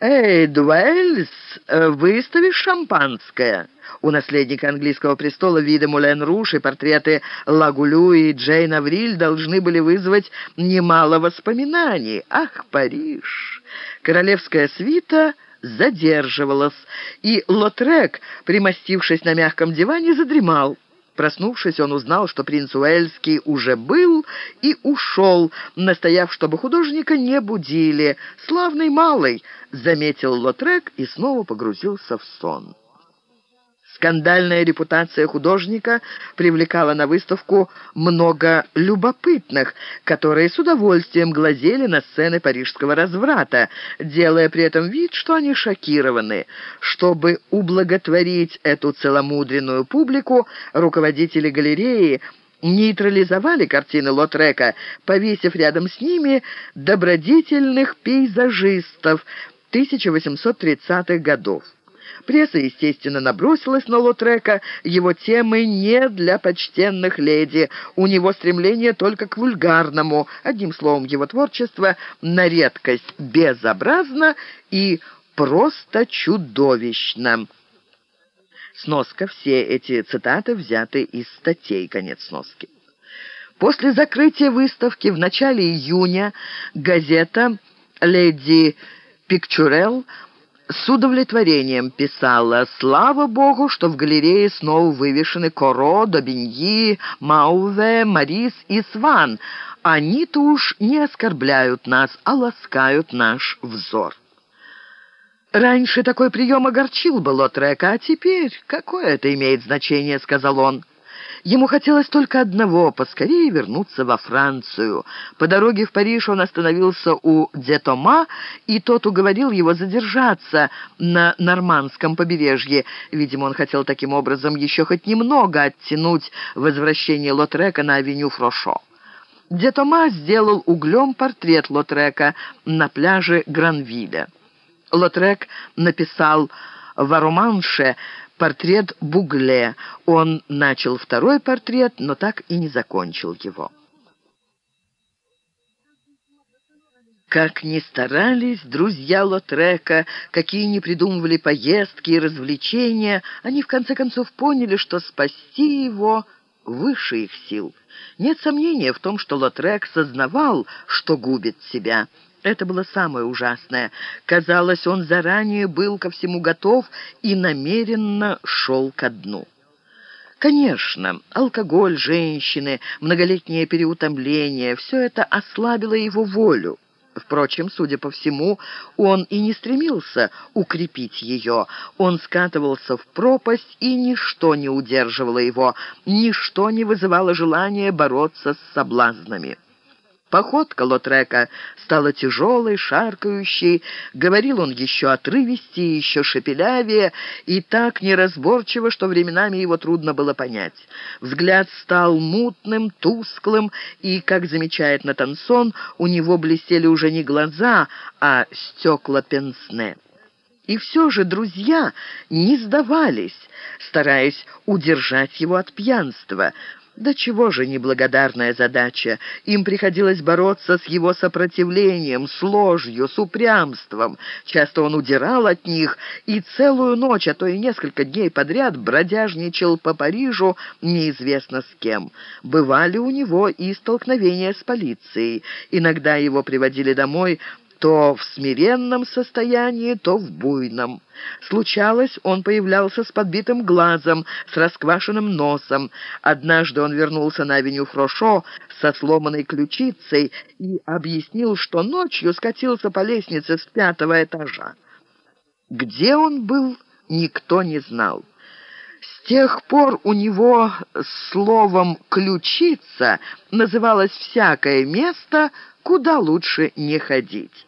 «Эй, Дуэльс, выставишь шампанское?» У наследника английского престола виды Мулен Руш и портреты Лагулю и Джейн Авриль должны были вызвать немало воспоминаний. Ах, Париж! Королевская свита задерживалась, и Лотрек, примостившись на мягком диване, задремал. Проснувшись, он узнал, что принц Уэльский уже был и ушел, настояв, чтобы художника не будили. «Славный малый», — заметил Лотрек и снова погрузился в сон. Скандальная репутация художника привлекала на выставку много любопытных, которые с удовольствием глазели на сцены парижского разврата, делая при этом вид, что они шокированы. Чтобы ублаготворить эту целомудренную публику, руководители галереи нейтрализовали картины Лотрека, повесив рядом с ними добродетельных пейзажистов 1830-х годов. Пресса, естественно, набросилась на Лотрека. Его темы не для почтенных леди. У него стремление только к вульгарному. Одним словом, его творчество на редкость безобразно и просто чудовищно. Сноска. Все эти цитаты взяты из статей. Конец сноски. После закрытия выставки в начале июня газета «Леди Пикчурелл» с удовлетворением писала «Слава Богу, что в галерее снова вывешены Коро, Добиньи, Мауве, Марис и Сван. Они-то уж не оскорбляют нас, а ласкают наш взор». «Раньше такой прием огорчил бы Лотрека, а теперь какое это имеет значение?» — сказал он. Ему хотелось только одного — поскорее вернуться во Францию. По дороге в Париж он остановился у Детома, и тот уговорил его задержаться на нормандском побережье. Видимо, он хотел таким образом еще хоть немного оттянуть возвращение Лотрека на авеню Фрошо. Детома сделал углем портрет Лотрека на пляже Гранвиля. Лотрек написал в Ароманше портрет Бугле. Он начал второй портрет, но так и не закончил его. Как ни старались друзья Лотрека, какие ни придумывали поездки и развлечения, они в конце концов поняли, что спасти его выше их сил. Нет сомнения в том, что Лотрек сознавал, что губит себя – это было самое ужасное. Казалось, он заранее был ко всему готов и намеренно шел ко дну. Конечно, алкоголь, женщины, многолетнее переутомление — все это ослабило его волю. Впрочем, судя по всему, он и не стремился укрепить ее. Он скатывался в пропасть, и ничто не удерживало его, ничто не вызывало желания бороться с соблазнами. Походка Лотрека стала тяжелой, шаркающей. Говорил он еще отрывистее, еще шепелявее, и так неразборчиво, что временами его трудно было понять. Взгляд стал мутным, тусклым, и, как замечает Натансон, у него блестели уже не глаза, а стекла пенсне. И все же друзья не сдавались, стараясь удержать его от пьянства — да чего же неблагодарная задача? Им приходилось бороться с его сопротивлением, с ложью, с упрямством. Часто он удирал от них и целую ночь, а то и несколько дней подряд бродяжничал по Парижу неизвестно с кем. Бывали у него и столкновения с полицией. Иногда его приводили домой то в смиренном состоянии, то в буйном. Случалось, он появлялся с подбитым глазом, с расквашенным носом. Однажды он вернулся на авеню Фрошо со сломанной ключицей и объяснил, что ночью скатился по лестнице с пятого этажа. Где он был, никто не знал. С тех пор у него словом «ключица» называлось всякое место, куда лучше не ходить.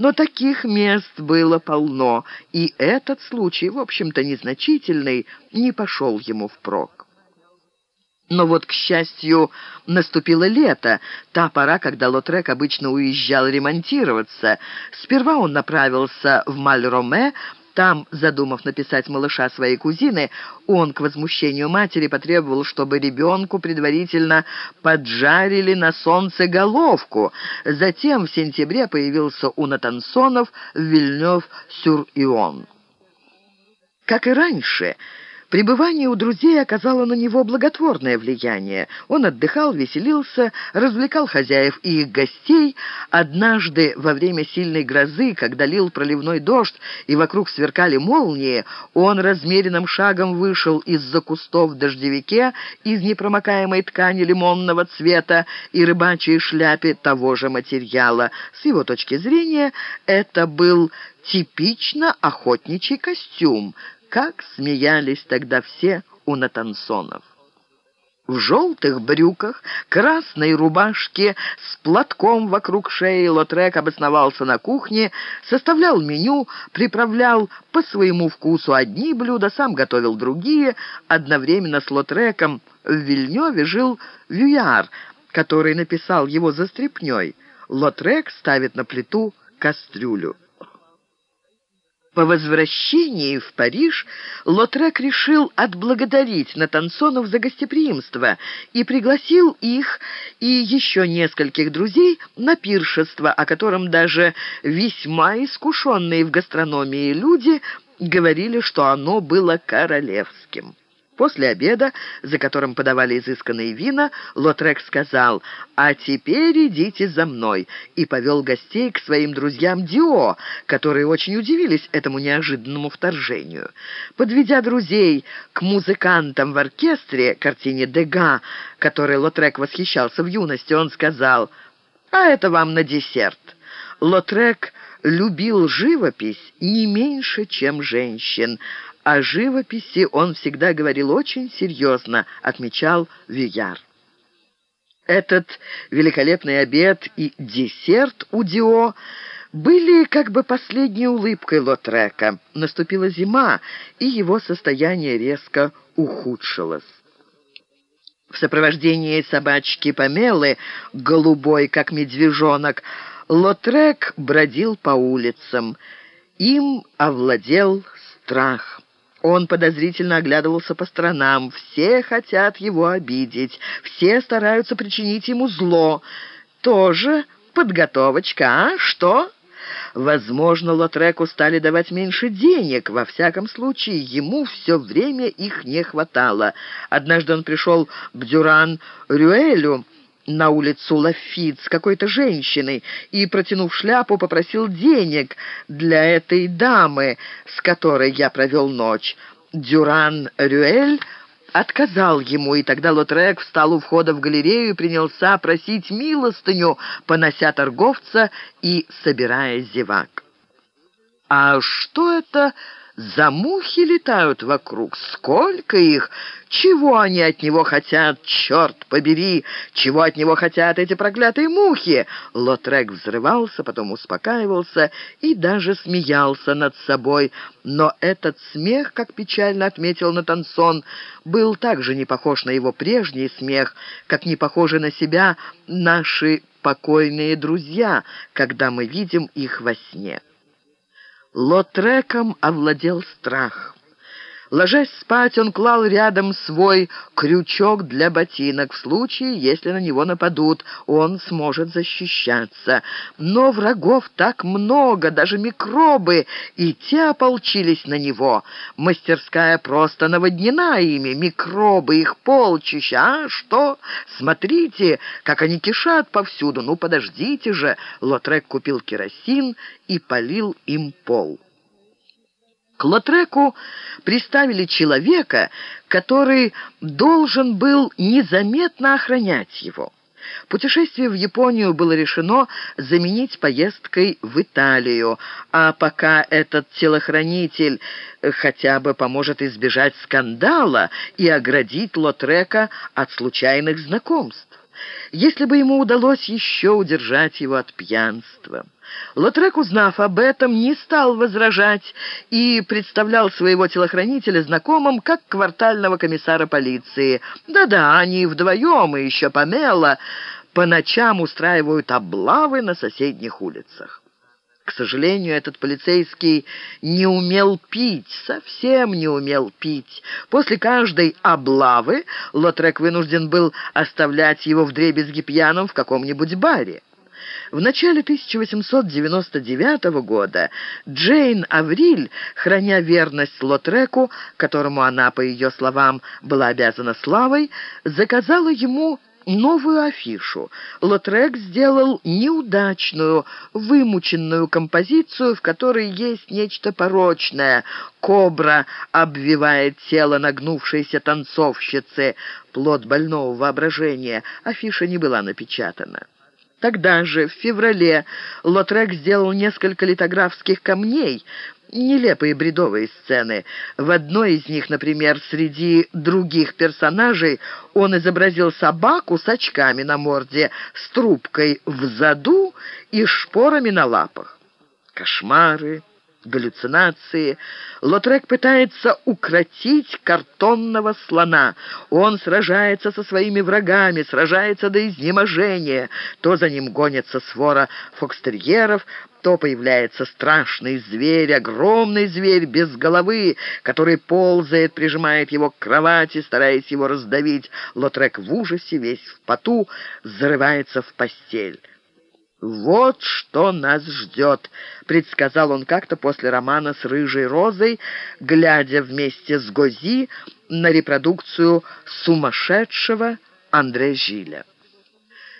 Но таких мест было полно, и этот случай, в общем-то незначительный, не пошел ему впрок. Но вот, к счастью, наступило лето, та пора, когда Лотрек обычно уезжал ремонтироваться. Сперва он направился в Мальроме, Там, задумав написать малыша своей кузины, он к возмущению матери потребовал, чтобы ребенку предварительно поджарили на солнце головку. Затем в сентябре появился у Натансонов в Вильнёв-сюр-Ион. Как и раньше, Пребывание у друзей оказало на него благотворное влияние. Он отдыхал, веселился, развлекал хозяев и их гостей. Однажды, во время сильной грозы, когда лил проливной дождь и вокруг сверкали молнии, он размеренным шагом вышел из-за кустов в дождевике из непромокаемой ткани лимонного цвета и рыбачьей шляпе того же материала. С его точки зрения, это был типично охотничий костюм, как смеялись тогда все у Натансонов. В желтых брюках, красной рубашке, с платком вокруг шеи Лотрек обосновался на кухне, составлял меню, приправлял по своему вкусу одни блюда, сам готовил другие. Одновременно с Лотреком в Вильнёве жил Вюяр, который написал его за стряпнёй. Лотрек ставит на плиту кастрюлю. По возвращении в Париж Лотрек решил отблагодарить Натансонов за гостеприимство и пригласил их и еще нескольких друзей на пиршество, о котором даже весьма искушенные в гастрономии люди говорили, что оно было королевским. После обеда, за которым подавали изысканные вина, Лотрек сказал «А теперь идите за мной» и повел гостей к своим друзьям Дио, которые очень удивились этому неожиданному вторжению. Подведя друзей к музыкантам в оркестре, картине Дега, которой Лотрек восхищался в юности, он сказал «А это вам на десерт». Лотрек любил живопись не меньше, чем женщин, о живописи он всегда говорил очень серьезно, отмечал Вияр. Этот великолепный обед и десерт у Дио были как бы последней улыбкой Лотрека. Наступила зима, и его состояние резко ухудшилось. В сопровождении собачки Памелы, голубой, как медвежонок, Лотрек бродил по улицам. Им овладел страх. Он подозрительно оглядывался по сторонам. Все хотят его обидеть, все стараются причинить ему зло. Тоже подготовочка, а? Что? Возможно, Лотреку стали давать меньше денег. Во всяком случае, ему все время их не хватало. Однажды он пришел к Дюран-Рюэлю, на улицу Лафит с какой-то женщиной и, протянув шляпу, попросил денег для этой дамы, с которой я провел ночь. Дюран Рюэль отказал ему, и тогда Лотрек встал у входа в галерею и принялся просить милостыню, понося торговца и собирая зевак. «А что это за мухи летают вокруг? Сколько их? Чего они от него хотят, черт побери? Чего от него хотят эти проклятые мухи?» Лотрек взрывался, потом успокаивался и даже смеялся над собой. Но этот смех, как печально отметил Натансон, был также не похож на его прежний смех, как не похожи на себя наши покойные друзья, когда мы видим их во сне. Лотреком овладел страх. Ложась спать, он клал рядом свой крючок для ботинок. В случае, если на него нападут, он сможет защищаться. Но врагов так много, даже микробы, и те ополчились на него. Мастерская просто наводнена ими, микробы, их полчища. А что? Смотрите, как они кишат повсюду. Ну, подождите же. Лотрек купил керосин и полил им пол. К Лотреку приставили человека, который должен был незаметно охранять его. Путешествие в Японию было решено заменить поездкой в Италию, а пока этот телохранитель хотя бы поможет избежать скандала и оградить Лотрека от случайных знакомств. Если бы ему удалось еще удержать его от пьянства. Лотрек, узнав об этом, не стал возражать и представлял своего телохранителя знакомым как квартального комиссара полиции. Да-да, они вдвоем и еще помело по ночам устраивают облавы на соседних улицах. К сожалению, этот полицейский не умел пить, совсем не умел пить. После каждой облавы Лотрек вынужден был оставлять его в дребезги пьяным в каком-нибудь баре. В начале 1899 года Джейн Авриль, храня верность Лотреку, которому она, по ее словам, была обязана славой, заказала ему новую афишу. Лотрек сделал неудачную, вымученную композицию, в которой есть нечто порочное. Кобра обвивает тело нагнувшейся танцовщицы. Плод больного воображения. Афиша не была напечатана. Тогда же, в феврале, Лотрек сделал несколько литографских камней, нелепые бредовые сцены. В одной из них, например, среди других персонажей он изобразил собаку с очками на морде, с трубкой в заду и шпорами на лапах. Кошмары, галлюцинации. Лотрек пытается укротить картонного слона. Он сражается со своими врагами, сражается до изнеможения. То за ним гонится свора фокстерьеров, то появляется страшный зверь, огромный зверь без головы, который ползает, прижимает его к кровати, стараясь его раздавить. Лотрек в ужасе, весь в поту, зарывается в постель. «Вот что нас ждет», — предсказал он как-то после романа с «Рыжей розой», глядя вместе с Гози на репродукцию сумасшедшего Андре Жиля.